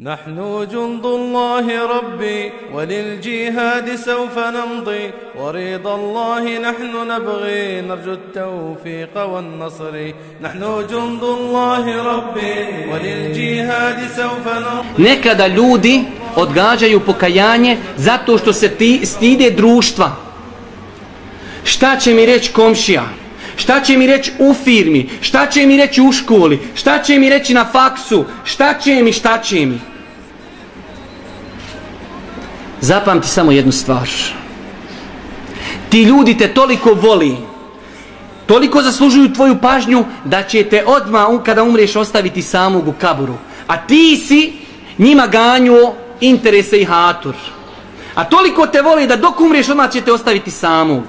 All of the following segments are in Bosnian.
نحن جند الله ربي وللجهاد سوف نمضي ورضا الله نحن نبغي نرجو التوفيق والنصر نحن جند الله ربي وللجهاد سوف نمضي Nekada ljudi odgađaju pokajanje zato što se ti stide društva. Šta će mi reći komšija? Šta će mi reći u firmi? Šta će mi reći u školi? Šta će mi reći na faksu? Šta će mi, šta će mi? Zapamti samo jednu stvar. Ti ljudi te toliko voli, toliko zaslužuju tvoju pažnju da će te odmah kada umreš ostaviti samog u kaburu. A ti si njima ganjuo interese i hatur. A toliko te voli da dok umreš odmah će te ostaviti samog.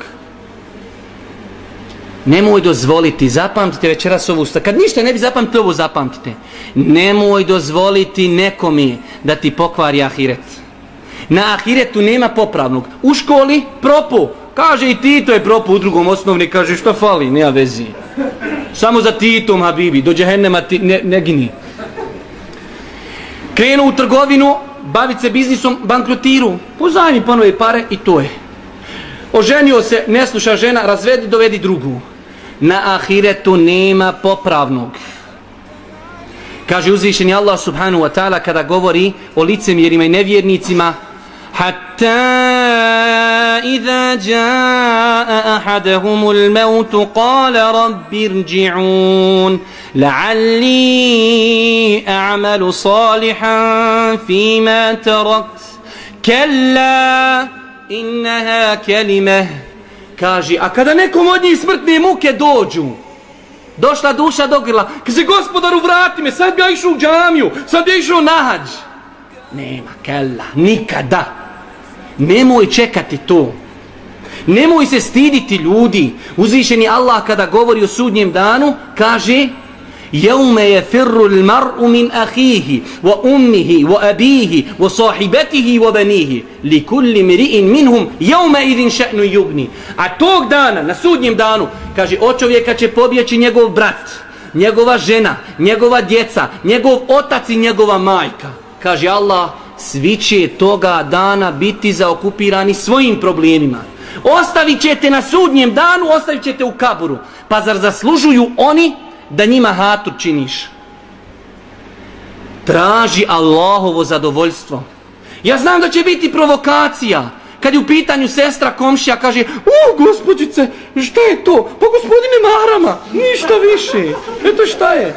Nemoj dozvoliti, zapamtite večeras ovu stvar. Kad ništa ne bi zapamtili ovo, zapamtite. Nemoj dozvoliti nekomi da ti pokvari ahiret. Na ahiretu nema popravnog. U školi propu. Kaže i Tito je propu u drugom osnovni. Kaže što fali, nema vezi. Samo za Titom, Habibi. Do džehennema ti, ne, ne gini. Krenu u trgovinu, bavit se biznisom, bankrotiru. Pozajmi ponove pare i to je. Oženio se, ne sluša žena, razvedi, dovedi drugu. Na ahiretu nema popravnog. Kaže uzvišeni Allah subhanahu wa ta'ala kada govori o licemjerima i nevjernicima حتى إذا جاء أحدهم الموت قال رب ارجعون لعلي أعمل صالحا فيما تركت كلا إنها كلمة Kaže, a kada nekom od njih smrtne muke dođu, došla duša do grla, kaže, gospodaru, vrati me, sad bi ja išao u džamiju, sad bi ja išao na hađ. Nema, kella, nikada. Nemoj čekati to. Nemoj se stiditi ljudi. Uzvišeni Allah kada govori o sudnjem danu, kaže Jevme je firru l'mar'u min ahihi, wa ummihi, wa abihi, wa sahibetihi, wa benihi. Li kulli minhum. A tog dana, na sudnjem danu, kaže, o čovjeka će pobjeći njegov brat, njegova žena, njegova djeca, njegov otac i njegova majka. Kaže Allah, svi će toga dana biti zaokupirani svojim problemima. Ostavit ćete na sudnjem danu, ostavit ćete u kaburu. Pa zar zaslužuju oni da njima hatur činiš? Traži Allahovo zadovoljstvo. Ja znam da će biti provokacija. Kad je u pitanju sestra komšija kaže U, gospođice, šta je to? Pa gospodine Marama, ništa više. Eto šta je?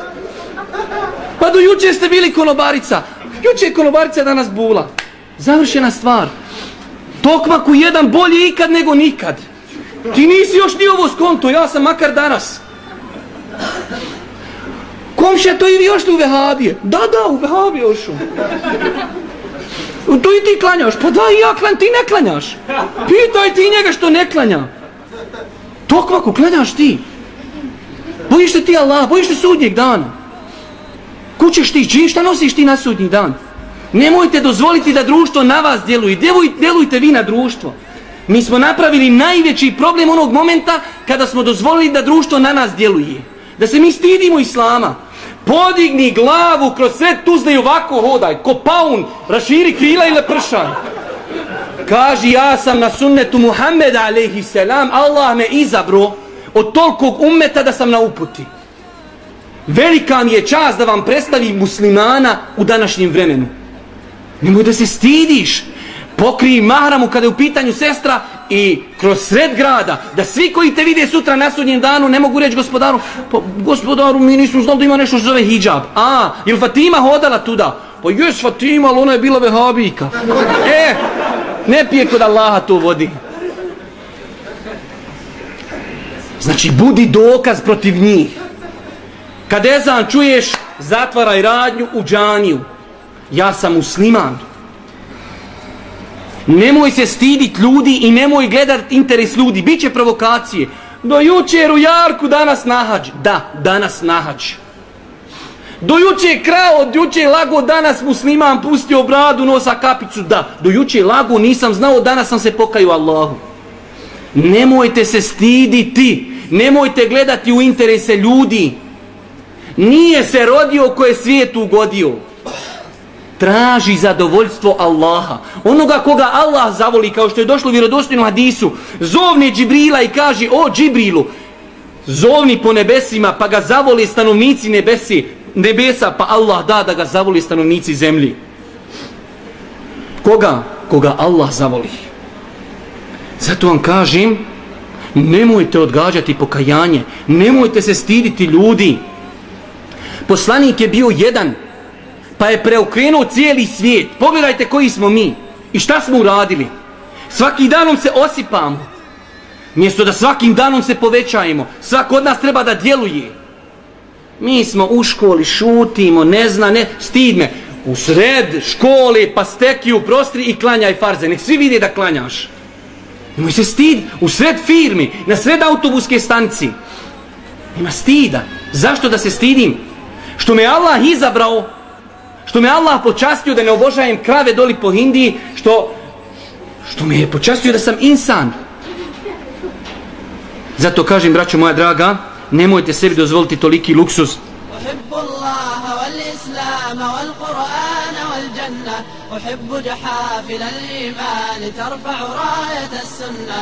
Pa do juče ste bili konobarica. Juče je konobarica danas bula. Završena stvar. Tokmak u jedan bolje ikad nego nikad. Ti nisi još ni ovo skonto, ja sam makar danas. Komšija, to i vi još u vehabije. Da, da, u vehabije ošu. To i ti klanjaš. Pa da, i ja klan, ti ne klanjaš. Pitaj ti njega što ne klanja. kako klanjaš ti. Bojiš se ti Allah, bojiš se sudnjeg dana. Kućeš ti, čini šta nosiš ti na sudnji dan? Nemojte dozvoliti da društvo na vas djeluje. Djeluj, djelujte vi na društvo. Mi smo napravili najveći problem onog momenta kada smo dozvolili da društvo na nas djeluje. Da se mi stidimo Islama. Podigni glavu kroz sve tuzne i ovako hodaj. Ko paun, raširi krila i lepršan. Kaži ja sam na sunnetu Muhammeda alaihi selam. Allah me izabro od tolikog ummeta da sam na uputi. Velika mi je čast da vam predstavim muslimana u današnjem vremenu. Nemoj da se stidiš. Pokrij mahramu kada je u pitanju sestra i kroz sred grada, da svi koji te vide sutra na sudnjem danu ne mogu reći gospodaru, pa gospodaru mi nismo znali da ima nešto što zove hijab. A, je Fatima hodala tuda? Pa jes Fatima, ali ona je bila vehabijka. E, ne pije kod Allaha to vodi. Znači, budi dokaz protiv njih. Kad ezan čuješ, zatvaraj radnju u džaniju. Ja sam musliman. Nemoj se stidit ljudi i nemoj gledat interes ljudi. Biće provokacije. Do jučer u Jarku, danas nahađ. Da, danas nahađ. Do juče krao, od juče lago, danas musliman pustio bradu, nosa kapicu. Da, do juče lago, nisam znao, danas sam se pokaju Allahu. Nemojte se stiditi. Nemojte gledati u interese ljudi. Nije se rodio ko je svijet ugodio traži zadovoljstvo Allaha. Onoga koga Allah zavoli, kao što je došlo u vjerodostojnom hadisu, zovne Džibrila i kaže, o Džibrilu, zovni po nebesima, pa ga zavoli stanovnici nebesi, nebesa, pa Allah da da ga zavoli stanovnici zemlji. Koga? Koga Allah zavoli. Zato vam kažem, nemojte odgađati pokajanje, nemojte se stiditi ljudi. Poslanik je bio jedan, pa je preokrenuo cijeli svijet. Pogledajte koji smo mi i šta smo uradili. Svaki danom se osipamo. Mjesto da svakim danom se povećajemo. Svak od nas treba da djeluje. Mi smo u školi, šutimo, ne zna, ne, stid me. U sred škole, pa steki u prostri i klanjaj farze. Nek svi vide da klanjaš. Nemoj se stid u sred firmi, na sred autobuske stanci. Nema stida. Zašto da se stidim? Što me Allah izabrao, što me Allah počastio da ne obožajem krave doli po Hindiji, što, što me je počastio da sam insan. Zato kažem, braćo moja draga, nemojte sebi dozvoliti toliki luksus. أحب الله والإسلام والقرآن والجنة أحب جحافل الإيمان ترفع راية السنة